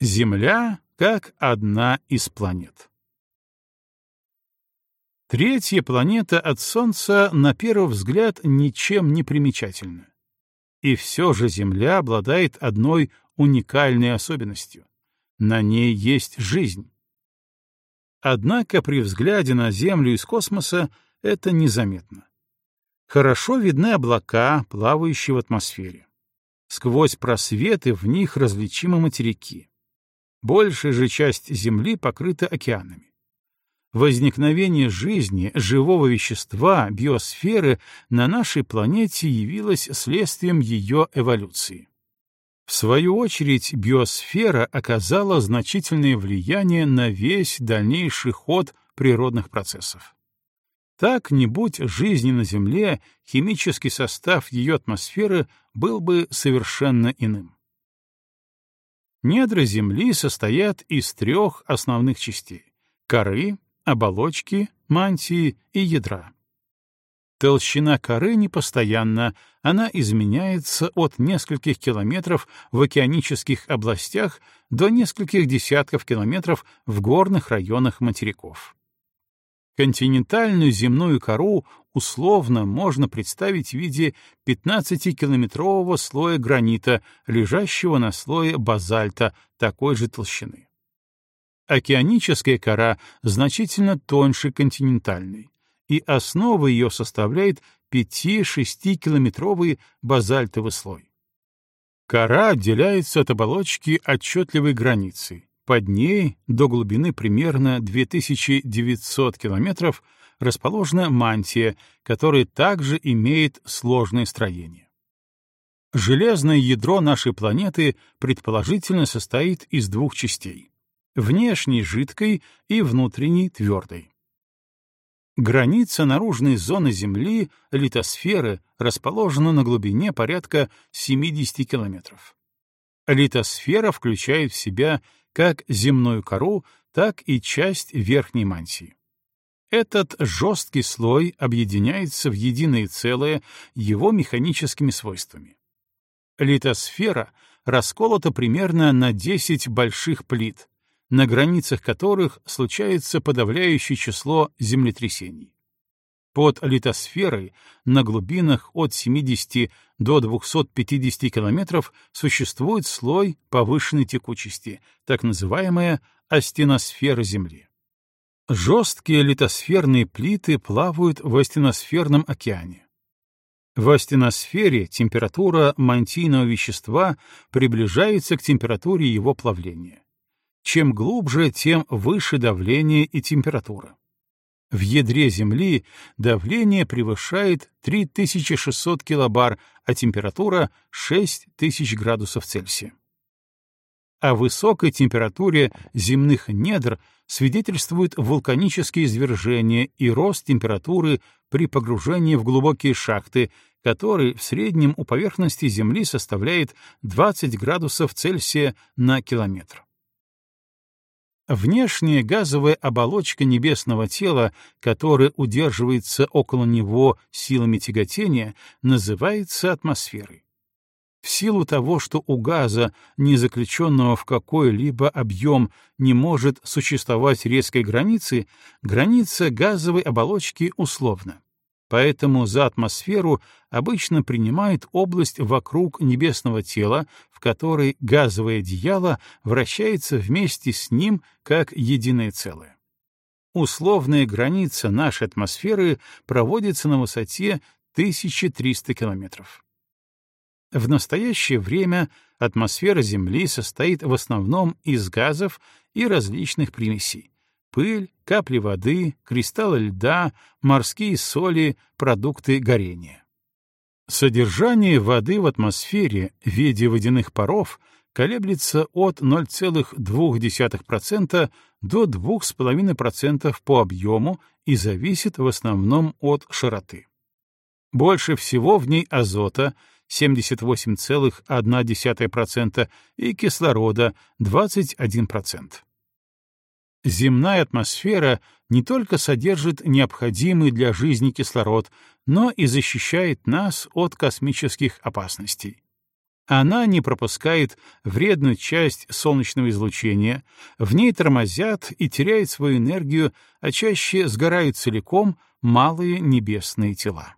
Земля как одна из планет. Третья планета от Солнца на первый взгляд ничем не примечательна. И все же Земля обладает одной уникальной особенностью. На ней есть жизнь. Однако при взгляде на Землю из космоса это незаметно. Хорошо видны облака, плавающие в атмосфере. Сквозь просветы в них различимы материки. Большая же часть Земли покрыта океанами. Возникновение жизни, живого вещества, биосферы на нашей планете явилось следствием ее эволюции. В свою очередь, биосфера оказала значительное влияние на весь дальнейший ход природных процессов. Так, не будь жизни на Земле, химический состав ее атмосферы был бы совершенно иным. Недра Земли состоят из трех основных частей — коры, оболочки, мантии и ядра. Толщина коры непостоянна, она изменяется от нескольких километров в океанических областях до нескольких десятков километров в горных районах материков. Континентальную земную кору условно можно представить в виде 15-километрового слоя гранита, лежащего на слое базальта такой же толщины. Океаническая кора значительно тоньше континентальной, и основа ее составляет 5-6-километровый базальтовый слой. Кора отделяется от оболочки отчетливой границей, под ней, до глубины примерно 2900 километров, расположена мантия, которая также имеет сложное строение. Железное ядро нашей планеты предположительно состоит из двух частей — внешней жидкой и внутренней твердой. Граница наружной зоны Земли, литосферы, расположена на глубине порядка 70 километров. Литосфера включает в себя как земную кору, так и часть верхней мантии. Этот жесткий слой объединяется в единое целое его механическими свойствами. Литосфера расколота примерно на 10 больших плит, на границах которых случается подавляющее число землетрясений. Под литосферой на глубинах от 70 до 250 километров существует слой повышенной текучести, так называемая астеносфера Земли. Жесткие литосферные плиты плавают в астеносферном океане. В астеносфере температура мантийного вещества приближается к температуре его плавления. Чем глубже, тем выше давление и температура. В ядре Земли давление превышает 3600 килобар, а температура — 6000 градусов Цельсия. О высокой температуре земных недр свидетельствуют вулканические извержения и рост температуры при погружении в глубокие шахты, который в среднем у поверхности Земли составляет 20 градусов Цельсия на километр. Внешняя газовая оболочка небесного тела, которая удерживается около него силами тяготения, называется атмосферой. В силу того, что у газа, не заключенного в какой-либо объем, не может существовать резкой границы, граница газовой оболочки условна. Поэтому за атмосферу обычно принимают область вокруг небесного тела, в которой газовое одеяло вращается вместе с ним как единое целое. Условная граница нашей атмосферы проводится на высоте 1300 километров. В настоящее время атмосфера Земли состоит в основном из газов и различных примесей пыль, капли воды, кристаллы льда, морские соли, продукты горения. Содержание воды в атмосфере в виде водяных паров колеблется от 0,2% до 2,5% по объему и зависит в основном от широты. Больше всего в ней азота 78,1% и кислорода 21%. Земная атмосфера не только содержит необходимый для жизни кислород, но и защищает нас от космических опасностей. Она не пропускает вредную часть солнечного излучения, в ней тормозят и теряют свою энергию, а чаще сгорают целиком малые небесные тела.